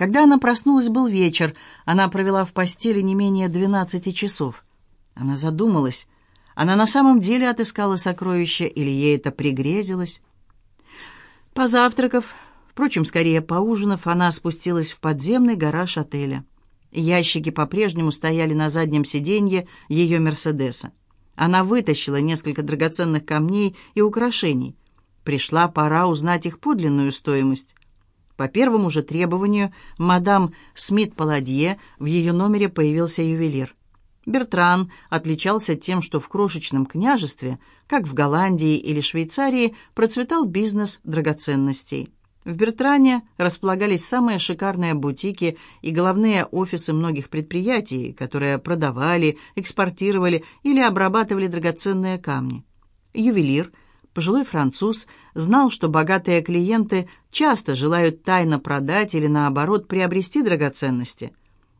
Когда она проснулась, был вечер. Она провела в постели не менее двенадцати часов. Она задумалась. Она на самом деле отыскала сокровище или ей это пригрезилось? Позавтракав, впрочем, скорее поужинав, она спустилась в подземный гараж отеля. Ящики по-прежнему стояли на заднем сиденье ее «Мерседеса». Она вытащила несколько драгоценных камней и украшений. Пришла пора узнать их подлинную стоимость. По первому же требованию мадам Смит-Паладье в ее номере появился ювелир. Бертран отличался тем, что в крошечном княжестве, как в Голландии или Швейцарии, процветал бизнес драгоценностей. В Бертране располагались самые шикарные бутики и головные офисы многих предприятий, которые продавали, экспортировали или обрабатывали драгоценные камни. Ювелир, пожилой француз, знал, что богатые клиенты часто желают тайно продать или, наоборот, приобрести драгоценности.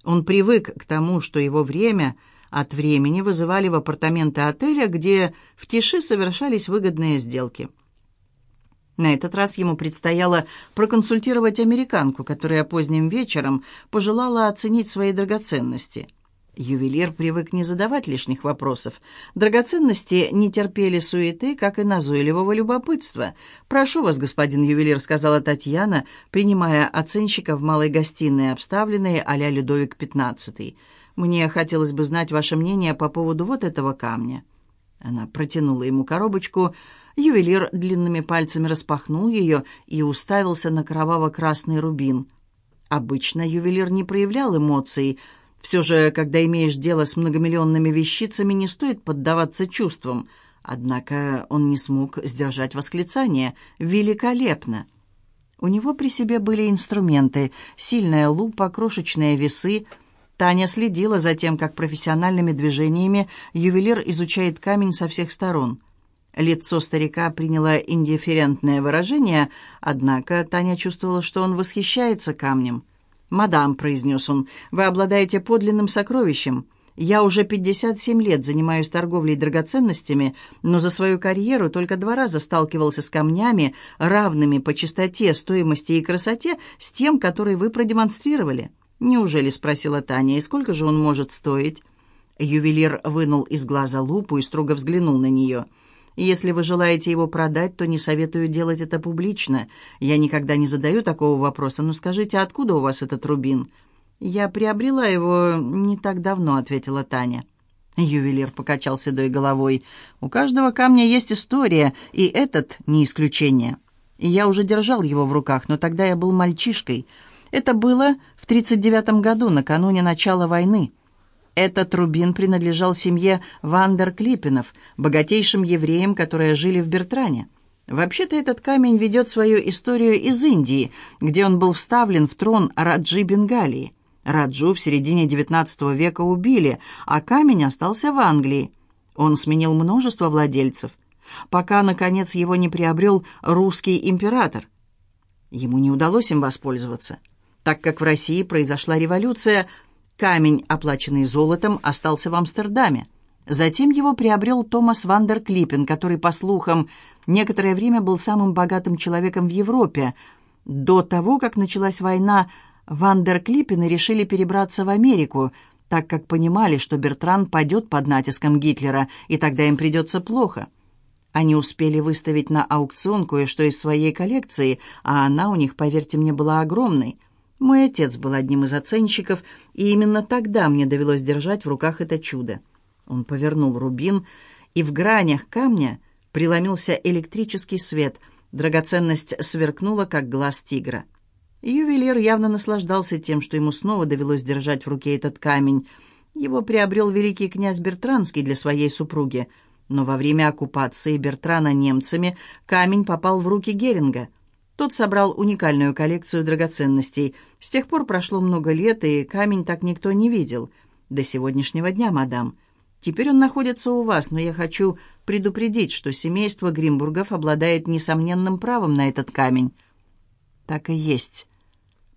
Он привык к тому, что его время от времени вызывали в апартаменты отеля, где в тиши совершались выгодные сделки – на этот раз ему предстояло проконсультировать американку, которая поздним вечером пожелала оценить свои драгоценности. Ювелир привык не задавать лишних вопросов. Драгоценности не терпели суеты, как и назойливого любопытства. «Прошу вас, господин ювелир», — сказала Татьяна, принимая оценщика в малой гостиной, обставленной а-ля Людовик XV. «Мне хотелось бы знать ваше мнение по поводу вот этого камня». Она протянула ему коробочку. Ювелир длинными пальцами распахнул ее и уставился на кроваво-красный рубин. Обычно ювелир не проявлял эмоций. Все же, когда имеешь дело с многомиллионными вещицами, не стоит поддаваться чувствам. Однако он не смог сдержать восклицание. «Великолепно!» У него при себе были инструменты, сильная лупа, крошечные весы — Таня следила за тем, как профессиональными движениями ювелир изучает камень со всех сторон. Лицо старика приняло индифферентное выражение, однако Таня чувствовала, что он восхищается камнем. «Мадам», — произнес он, — «вы обладаете подлинным сокровищем. Я уже 57 лет занимаюсь торговлей драгоценностями, но за свою карьеру только два раза сталкивался с камнями, равными по чистоте, стоимости и красоте с тем, который вы продемонстрировали». «Неужели?» — спросила Таня. «И сколько же он может стоить?» Ювелир вынул из глаза лупу и строго взглянул на нее. «Если вы желаете его продать, то не советую делать это публично. Я никогда не задаю такого вопроса. Но скажите, откуда у вас этот рубин?» «Я приобрела его не так давно», — ответила Таня. Ювелир покачал седой головой. «У каждого камня есть история, и этот не исключение. Я уже держал его в руках, но тогда я был мальчишкой. Это было в 1939 году, накануне начала войны. Этот рубин принадлежал семье Вандер Клипинов, богатейшим евреям, которые жили в Бертране. Вообще-то этот камень ведет свою историю из Индии, где он был вставлен в трон Раджи Бенгалии. Раджу в середине XIX века убили, а камень остался в Англии. Он сменил множество владельцев, пока, наконец, его не приобрел русский император. Ему не удалось им воспользоваться. Так как в России произошла революция, камень, оплаченный золотом, остался в Амстердаме. Затем его приобрел Томас Вандер Клиппен, который, по слухам, некоторое время был самым богатым человеком в Европе. До того, как началась война, Вандер Клиппены решили перебраться в Америку, так как понимали, что Бертран падет под натиском Гитлера, и тогда им придется плохо. Они успели выставить на аукцион кое-что из своей коллекции, а она у них, поверьте мне, была огромной – мой отец был одним из оценщиков, и именно тогда мне довелось держать в руках это чудо. Он повернул рубин, и в гранях камня преломился электрический свет. Драгоценность сверкнула, как глаз тигра. Ювелир явно наслаждался тем, что ему снова довелось держать в руке этот камень. Его приобрел великий князь Бертранский для своей супруги. Но во время оккупации Бертрана немцами камень попал в руки Геринга – тот собрал уникальную коллекцию драгоценностей. С тех пор прошло много лет, и камень так никто не видел. До сегодняшнего дня, мадам. Теперь он находится у вас, но я хочу предупредить, что семейство Гримбургов обладает несомненным правом на этот камень. Так и есть.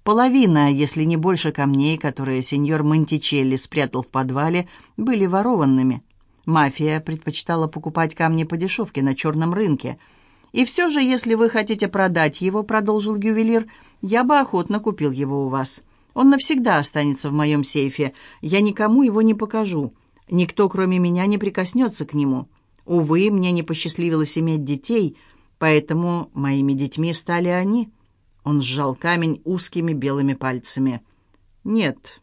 Половина, если не больше камней, которые сеньор Монтичелли спрятал в подвале, были ворованными. Мафия предпочитала покупать камни по дешевке на черном рынке – «И все же, если вы хотите продать его, — продолжил ювелир, — я бы охотно купил его у вас. Он навсегда останется в моем сейфе. Я никому его не покажу. Никто, кроме меня, не прикоснется к нему. Увы, мне не посчастливилось иметь детей, поэтому моими детьми стали они». Он сжал камень узкими белыми пальцами. «Нет».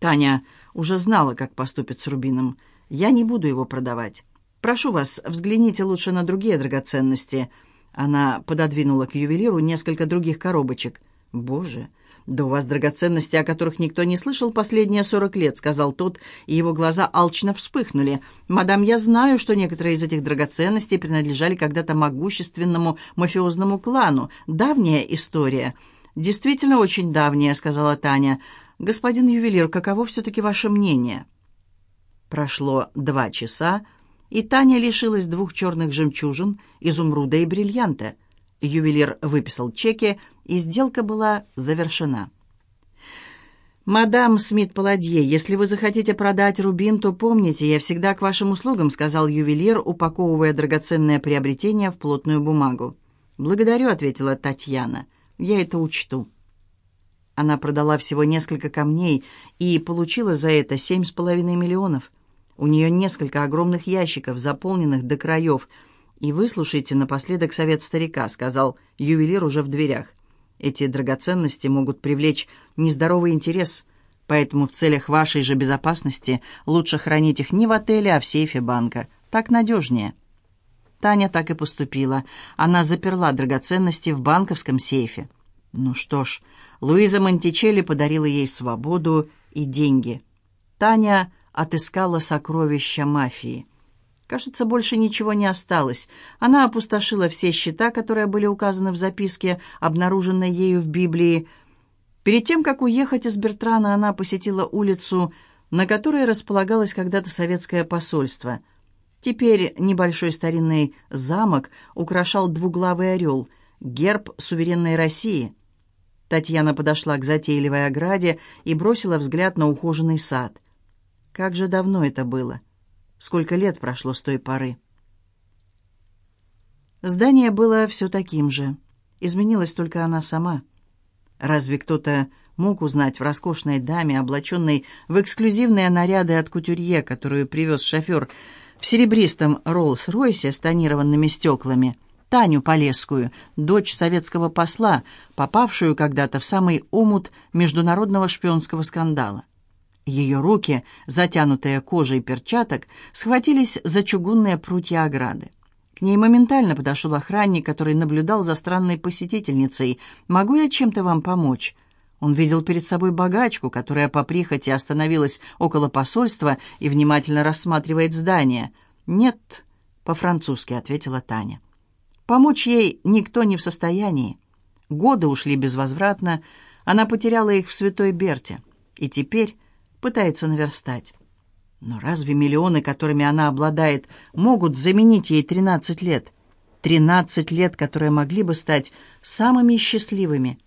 Таня уже знала, как поступит с Рубином. «Я не буду его продавать. Прошу вас, взгляните лучше на другие драгоценности». Она пододвинула к ювелиру несколько других коробочек. «Боже, да у вас драгоценности, о которых никто не слышал последние сорок лет», — сказал тот, и его глаза алчно вспыхнули. «Мадам, я знаю, что некоторые из этих драгоценностей принадлежали когда-то могущественному мафиозному клану. Давняя история». «Действительно очень давняя», — сказала Таня. «Господин ювелир, каково все-таки ваше мнение?» Прошло два часа, и Таня лишилась двух черных жемчужин, изумруда и бриллианта. Ювелир выписал чеки, и сделка была завершена. «Мадам Смит-Паладье, если вы захотите продать рубин, то помните, я всегда к вашим услугам», сказал ювелир, упаковывая драгоценное приобретение в плотную бумагу. «Благодарю», — ответила Татьяна. «Я это учту». Она продала всего несколько камней и получила за это семь с половиной миллионов. У нее несколько огромных ящиков, заполненных до краев. «И выслушайте напоследок совет старика», — сказал ювелир уже в дверях. «Эти драгоценности могут привлечь нездоровый интерес, поэтому в целях вашей же безопасности лучше хранить их не в отеле, а в сейфе банка. Так надежнее». Таня так и поступила. Она заперла драгоценности в банковском сейфе. Ну что ж, Луиза Монтичелли подарила ей свободу и деньги. Таня отыскала сокровища мафии. Кажется, больше ничего не осталось. Она опустошила все счета, которые были указаны в записке, обнаруженной ею в Библии. Перед тем, как уехать из Бертрана, она посетила улицу, на которой располагалось когда-то советское посольство. Теперь небольшой старинный замок украшал двуглавый орел, герб суверенной России. Татьяна подошла к затейливой ограде и бросила взгляд на ухоженный сад. Как же давно это было? Сколько лет прошло с той поры? Здание было все таким же. Изменилась только она сама. Разве кто-то мог узнать в роскошной даме, облаченной в эксклюзивные наряды от кутюрье, которую привез шофер в серебристом Роллс-Ройсе с тонированными стеклами, Таню Полесскую, дочь советского посла, попавшую когда-то в самый омут международного шпионского скандала? Ее руки, затянутые кожей перчаток, схватились за чугунные прутья ограды. К ней моментально подошел охранник, который наблюдал за странной посетительницей. «Могу я чем-то вам помочь?» Он видел перед собой богачку, которая по прихоти остановилась около посольства и внимательно рассматривает здание. «Нет», — по-французски ответила Таня. Помочь ей никто не в состоянии. Годы ушли безвозвратно, она потеряла их в Святой Берте. И теперь пытается наверстать. Но разве миллионы, которыми она обладает, могут заменить ей 13 лет? 13 лет, которые могли бы стать самыми счастливыми.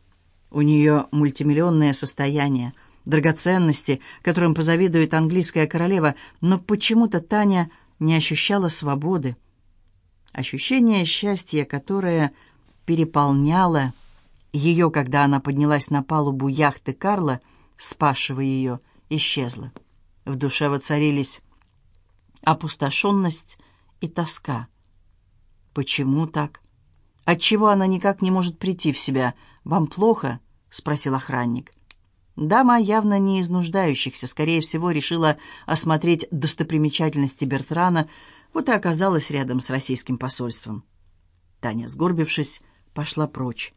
У нее мультимиллионное состояние, драгоценности, которым позавидует английская королева, но почему-то Таня не ощущала свободы. Ощущение счастья, которое переполняло ее, когда она поднялась на палубу яхты Карла, спасшего ее, — исчезла. В душе воцарились опустошенность и тоска. Почему так? Отчего она никак не может прийти в себя? Вам плохо? спросил охранник. Дама, явно не из нуждающихся, скорее всего, решила осмотреть достопримечательности Бертрана, вот и оказалась рядом с российским посольством. Таня, сгорбившись, пошла прочь.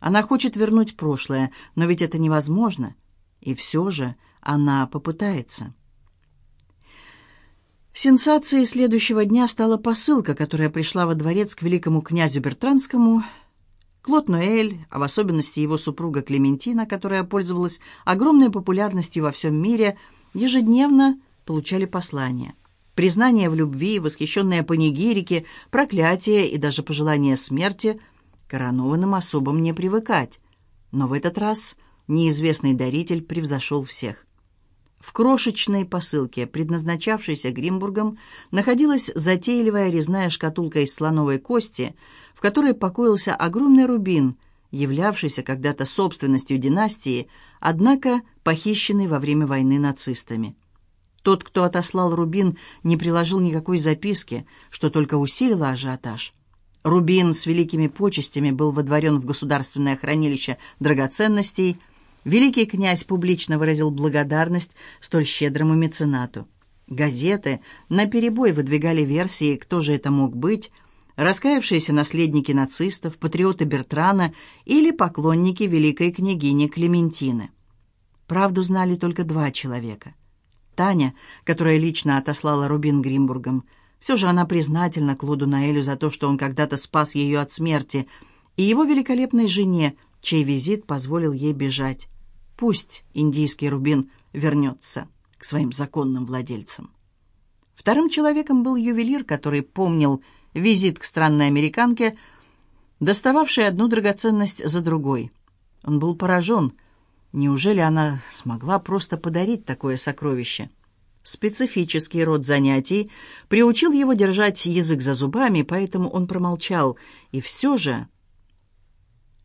Она хочет вернуть прошлое, но ведь это невозможно. И все же она попытается. Сенсацией следующего дня стала посылка, которая пришла во дворец к великому князю Бертранскому. Клод Ноэль, а в особенности его супруга Клементина, которая пользовалась огромной популярностью во всем мире, ежедневно получали послания. Признание в любви, восхищенные панигирики, проклятия и даже пожелания смерти коронованным особам не привыкать. Но в этот раз неизвестный даритель превзошел всех. В крошечной посылке, предназначавшейся Гримбургом, находилась затейливая резная шкатулка из слоновой кости, в которой покоился огромный рубин являвшийся когда-то собственностью династии, однако похищенный во время войны нацистами. Тот, кто отослал Рубин, не приложил никакой записки, что только усилило ажиотаж. Рубин с великими почестями был водворен в государственное хранилище драгоценностей. Великий князь публично выразил благодарность столь щедрому меценату. Газеты наперебой выдвигали версии, кто же это мог быть, раскаявшиеся наследники нацистов, патриоты Бертрана или поклонники великой княгини Клементины. Правду знали только два человека. Таня, которая лично отослала Рубин Гримбургом, все же она признательна Клоду Наэлю за то, что он когда-то спас ее от смерти, и его великолепной жене, чей визит позволил ей бежать. Пусть индийский рубин вернется к своим законным владельцам. Вторым человеком был ювелир, который помнил визит к странной американке, достававшей одну драгоценность за другой. Он был поражен. Неужели она смогла просто подарить такое сокровище? — Специфический род занятий приучил его держать язык за зубами, поэтому он промолчал. И все же...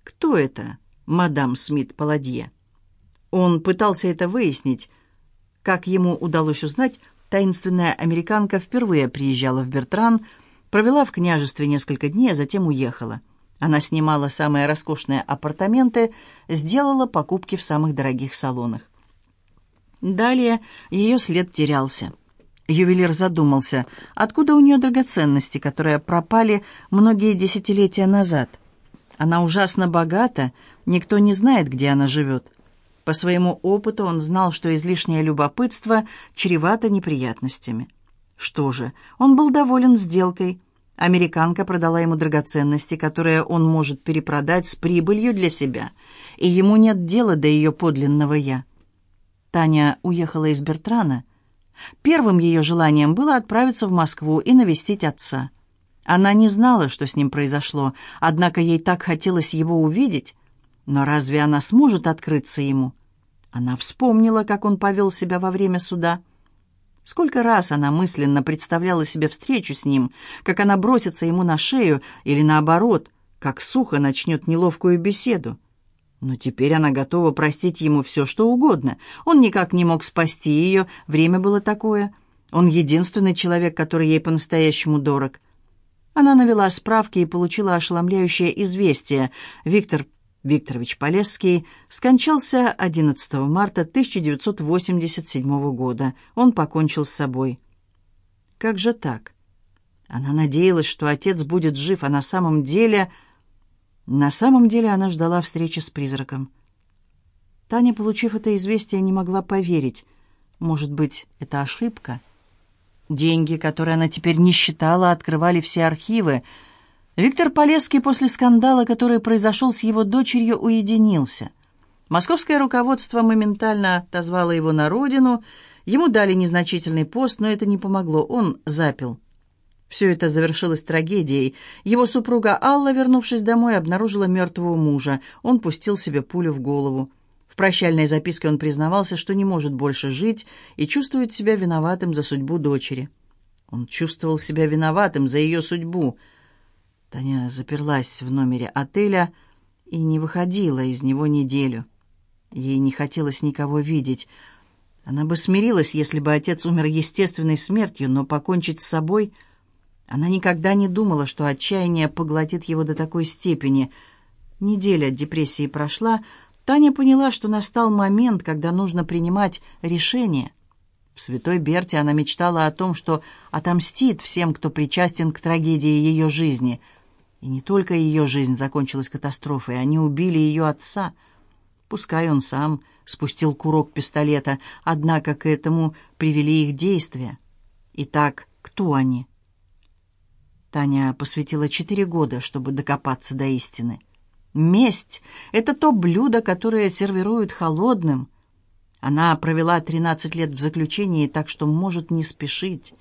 Кто это, мадам Смит-Паладье? Он пытался это выяснить. Как ему удалось узнать, таинственная американка впервые приезжала в Бертран, провела в княжестве несколько дней, а затем уехала. Она снимала самые роскошные апартаменты, сделала покупки в самых дорогих салонах. Далее ее след терялся. Ювелир задумался, откуда у нее драгоценности, которые пропали многие десятилетия назад. Она ужасно богата, никто не знает, где она живет. По своему опыту он знал, что излишнее любопытство чревато неприятностями. Что же, он был доволен сделкой. Американка продала ему драгоценности, которые он может перепродать с прибылью для себя, и ему нет дела до ее подлинного «я». Таня уехала из Бертрана, первым ее желанием было отправиться в Москву и навестить отца. Она не знала, что с ним произошло, однако ей так хотелось его увидеть. Но разве она сможет открыться ему? Она вспомнила, как он повел себя во время суда. Сколько раз она мысленно представляла себе встречу с ним, как она бросится ему на шею или наоборот, как сухо начнет неловкую беседу. Но теперь она готова простить ему все, что угодно. Он никак не мог спасти ее, время было такое. Он единственный человек, который ей по-настоящему дорог. Она навела справки и получила ошеломляющее известие. Виктор Викторович Полесский скончался 11 марта 1987 года. Он покончил с собой. Как же так? Она надеялась, что отец будет жив, а на самом деле... На самом деле она ждала встречи с призраком. Таня, получив это известие, не могла поверить. Может быть, это ошибка? Деньги, которые она теперь не считала, открывали все архивы. Виктор Полесский после скандала, который произошел с его дочерью, уединился. Московское руководство моментально отозвало его на родину. Ему дали незначительный пост, но это не помогло. Он запил. Все это завершилось трагедией. Его супруга Алла, вернувшись домой, обнаружила мертвого мужа. Он пустил себе пулю в голову. Прощальной записке он признавался, что не может больше жить и чувствует себя виноватым за судьбу дочери. Он чувствовал себя виноватым за ее судьбу. Таня заперлась в номере отеля и не выходила из него неделю. Ей не хотелось никого видеть. Она бы смирилась, если бы отец умер естественной смертью, но покончить с собой — она никогда не думала, что отчаяние поглотит его до такой степени. Неделя депрессии прошла, Таня поняла, что настал момент, когда нужно принимать решение. В Святой Берте она мечтала о том, что отомстит всем, кто причастен к трагедии ее жизни. И не только ее жизнь закончилась катастрофой, они убили ее отца. Пускай он сам спустил курок пистолета, однако к этому привели их действия. Итак, кто они? Таня посвятила четыре года, чтобы докопаться до истины. Месть — это то блюдо, которое сервируют холодным. Она провела тринадцать лет в заключении, так что может не спешить.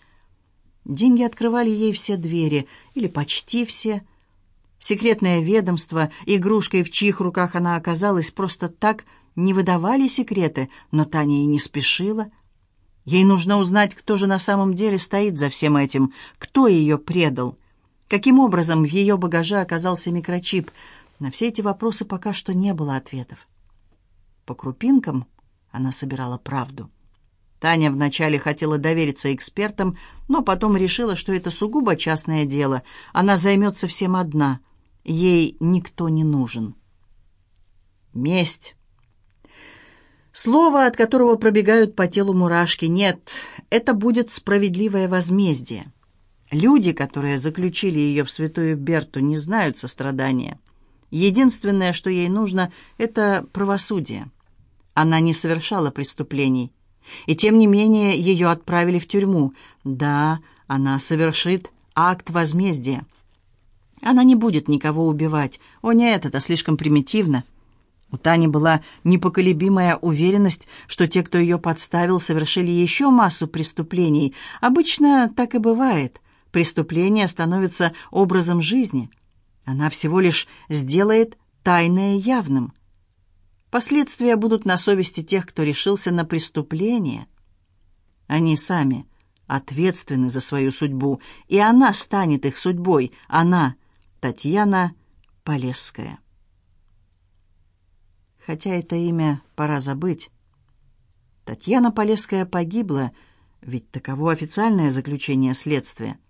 Деньги открывали ей все двери, или почти все. Секретное ведомство, игрушкой, в чьих руках она оказалась, просто так не выдавали секреты, но Таня и не спешила — Ей нужно узнать, кто же на самом деле стоит за всем этим, кто ее предал. Каким образом в ее багаже оказался микрочип? На все эти вопросы пока что не было ответов. По крупинкам она собирала правду. Таня вначале хотела довериться экспертам, но потом решила, что это сугубо частное дело. Она займется всем одна. Ей никто не нужен. Месть. Слово, от которого пробегают по телу мурашки. Нет, это будет справедливое возмездие. Люди, которые заключили ее в святую Берту, не знают сострадания. Единственное, что ей нужно, это правосудие. Она не совершала преступлений. И тем не менее ее отправили в тюрьму. Да, она совершит акт возмездия. Она не будет никого убивать. О нет, это слишком примитивно. У Тани была непоколебимая уверенность, что те, кто ее подставил, совершили еще массу преступлений. Обычно так и бывает. Преступление становится образом жизни. Она всего лишь сделает тайное явным. Последствия будут на совести тех, кто решился на преступление. Они сами ответственны за свою судьбу, и она станет их судьбой. Она, Татьяна Полесская. Хотя это имя пора забыть. Татьяна Полесская погибла, ведь таково официальное заключение следствия.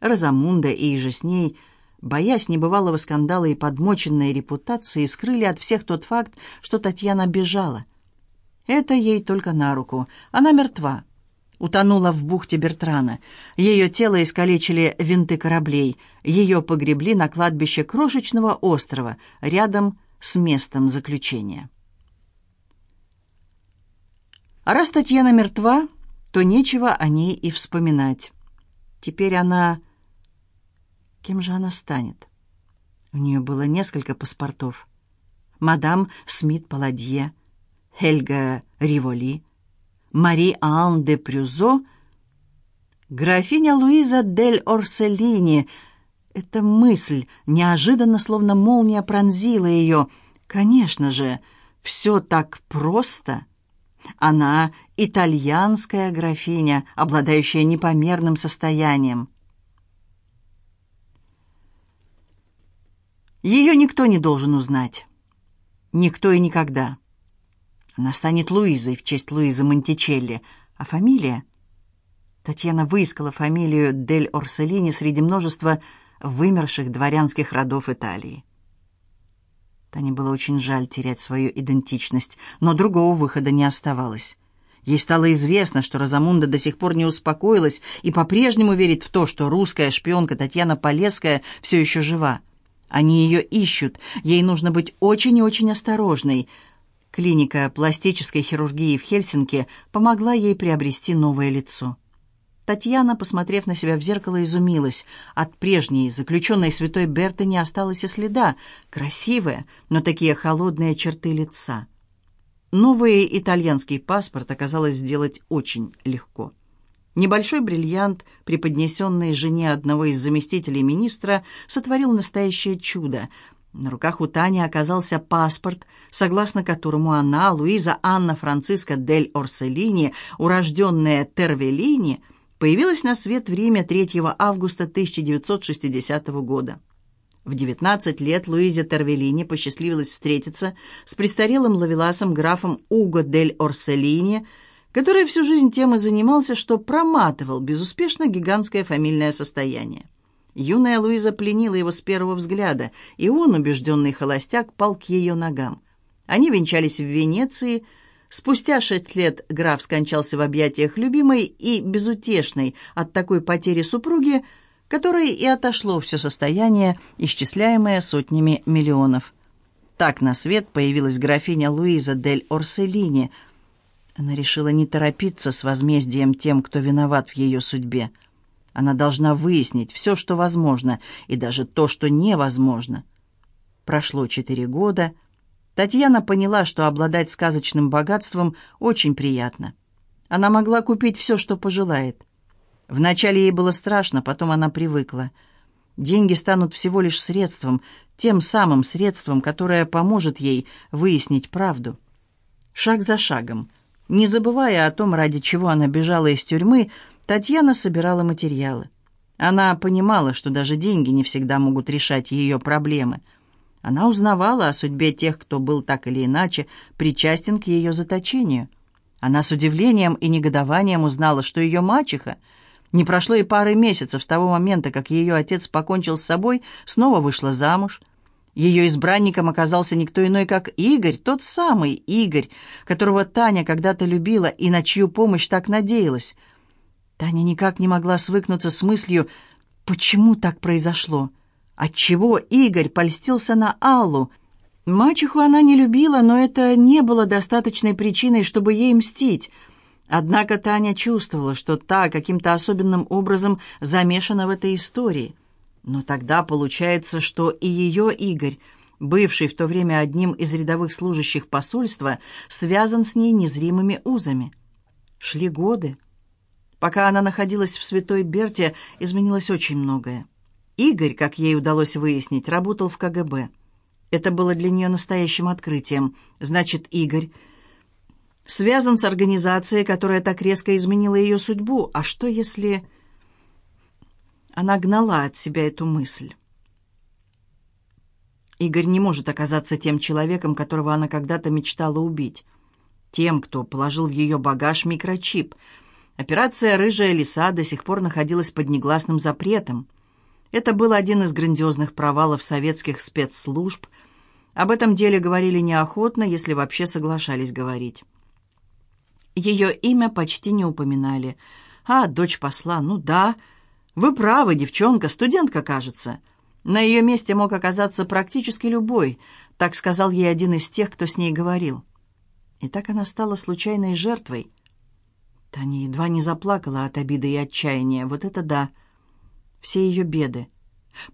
Розамунда и же с ней – боясь небывалого скандала и подмоченной репутации, скрыли от всех тот факт, что Татьяна бежала. Это ей только на руку. Она мертва. Утонула в бухте Бертрана. Ее тело искалечили винты кораблей. Ее погребли на кладбище крошечного острова, рядом с местом заключения. А раз Татьяна мертва, то нечего о ней и вспоминать. Теперь она Кем же она станет? У нее было несколько паспортов. Мадам Смит-Паладье, Хельга Риволи, Мари Ан де Прюзо, графиня Луиза дель Орселини. Эта мысль неожиданно, словно молния, пронзила ее. Конечно же, все так просто. Она итальянская графиня, обладающая непомерным состоянием. Ее никто не должен узнать. Никто и никогда. Она станет Луизой в честь Луизы Монтичелли. А фамилия? Татьяна выискала фамилию Дель Орселини среди множества вымерших дворянских родов Италии. Тане было очень жаль терять свою идентичность, но другого выхода не оставалось. Ей стало известно, что Розамунда до сих пор не успокоилась и по-прежнему верит в то, что русская шпионка Татьяна Полесская все еще жива. Они ее ищут. Ей нужно быть очень и очень осторожной. Клиника пластической хирургии в Хельсинки помогла ей приобрести новое лицо. Татьяна, посмотрев на себя в зеркало, изумилась. От прежней, заключенной святой Берты, не осталось и следа. Красивая, но такие холодные черты лица. Новый итальянский паспорт оказалось сделать очень легко. Небольшой бриллиант, преподнесенный жене одного из заместителей министра, сотворил настоящее чудо. На руках у Тани оказался паспорт, согласно которому она, Луиза Анна Франциска дель Орселини, урожденная Тервелини, появилась на свет в Риме 3 августа 1960 года. В 19 лет Луизе Тервелини посчастливилось встретиться с престарелым лавеласом графом Уго дель Орселини – который всю жизнь тем и занимался, что проматывал безуспешно гигантское фамильное состояние. Юная Луиза пленила его с первого взгляда, и он, убежденный холостяк, пал к ее ногам. Они венчались в Венеции. Спустя шесть лет граф скончался в объятиях любимой и безутешной от такой потери супруги, которой и отошло все состояние, исчисляемое сотнями миллионов. Так на свет появилась графиня Луиза дель Орселини – она решила не торопиться с возмездием тем, кто виноват в ее судьбе. Она должна выяснить все, что возможно, и даже то, что невозможно. Прошло четыре года. Татьяна поняла, что обладать сказочным богатством очень приятно. Она могла купить все, что пожелает. Вначале ей было страшно, потом она привыкла. Деньги станут всего лишь средством, тем самым средством, которое поможет ей выяснить правду. Шаг за шагом – не забывая о том, ради чего она бежала из тюрьмы, Татьяна собирала материалы. Она понимала, что даже деньги не всегда могут решать ее проблемы. Она узнавала о судьбе тех, кто был так или иначе причастен к ее заточению. Она с удивлением и негодованием узнала, что ее мачеха, не прошло и пары месяцев с того момента, как ее отец покончил с собой, снова вышла замуж. Ее избранником оказался никто иной, как Игорь, тот самый Игорь, которого Таня когда-то любила и на чью помощь так надеялась. Таня никак не могла свыкнуться с мыслью, почему так произошло. Отчего Игорь польстился на Аллу? Мачеху она не любила, но это не было достаточной причиной, чтобы ей мстить. Однако Таня чувствовала, что та каким-то особенным образом замешана в этой истории. Но тогда получается, что и ее Игорь, бывший в то время одним из рядовых служащих посольства, связан с ней незримыми узами. Шли годы. Пока она находилась в Святой Берте, изменилось очень многое. Игорь, как ей удалось выяснить, работал в КГБ. Это было для нее настоящим открытием. Значит, Игорь связан с организацией, которая так резко изменила ее судьбу. А что если... Она гнала от себя эту мысль. Игорь не может оказаться тем человеком, которого она когда-то мечтала убить. Тем, кто положил в ее багаж микрочип. Операция «Рыжая лиса» до сих пор находилась под негласным запретом. Это был один из грандиозных провалов советских спецслужб. Об этом деле говорили неохотно, если вообще соглашались говорить. Ее имя почти не упоминали. «А, дочь посла, ну да. Вы правы, девчонка, студентка, кажется. На ее месте мог оказаться практически любой», так сказал ей один из тех, кто с ней говорил. И так она стала случайной жертвой. Таня едва не заплакала от обиды и отчаяния. Вот это да! все ее беды.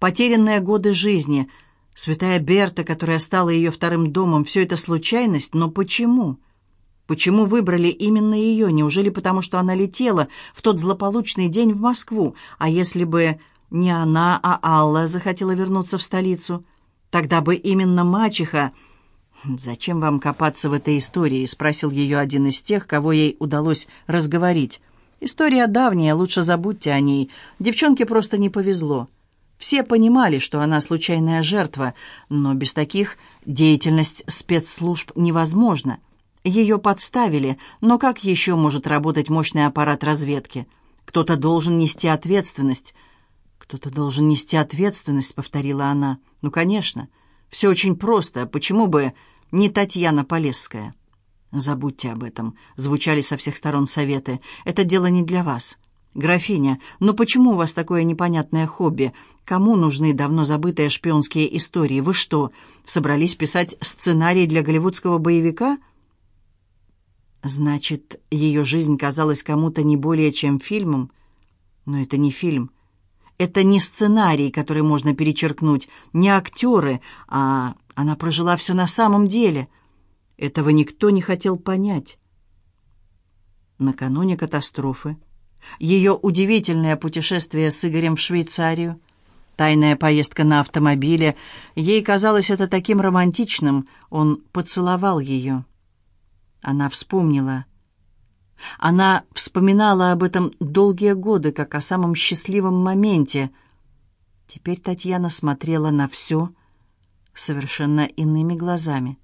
Потерянные годы жизни, святая Берта, которая стала ее вторым домом, все это случайность, но почему? Почему выбрали именно ее? Неужели потому, что она летела в тот злополучный день в Москву? А если бы не она, а Алла захотела вернуться в столицу? Тогда бы именно мачеха... «Зачем вам копаться в этой истории?» — спросил ее один из тех, кого ей удалось разговорить. История давняя, лучше забудьте о ней. Девчонке просто не повезло. Все понимали, что она случайная жертва, но без таких деятельность спецслужб невозможна. Ее подставили, но как еще может работать мощный аппарат разведки? Кто-то должен нести ответственность. «Кто-то должен нести ответственность», — повторила она. «Ну, конечно. Все очень просто. Почему бы не Татьяна Полесская?» «Забудьте об этом», — звучали со всех сторон советы. «Это дело не для вас». «Графиня, но почему у вас такое непонятное хобби? Кому нужны давно забытые шпионские истории? Вы что, собрались писать сценарий для голливудского боевика?» Значит, ее жизнь казалась кому-то не более чем фильмом? Но это не фильм. Это не сценарий, который можно перечеркнуть, не актеры, а она прожила все на самом деле — этого никто не хотел понять. Накануне катастрофы, ее удивительное путешествие с Игорем в Швейцарию, тайная поездка на автомобиле, ей казалось это таким романтичным, он поцеловал ее. Она вспомнила. Она вспоминала об этом долгие годы, как о самом счастливом моменте. Теперь Татьяна смотрела на все совершенно иными глазами.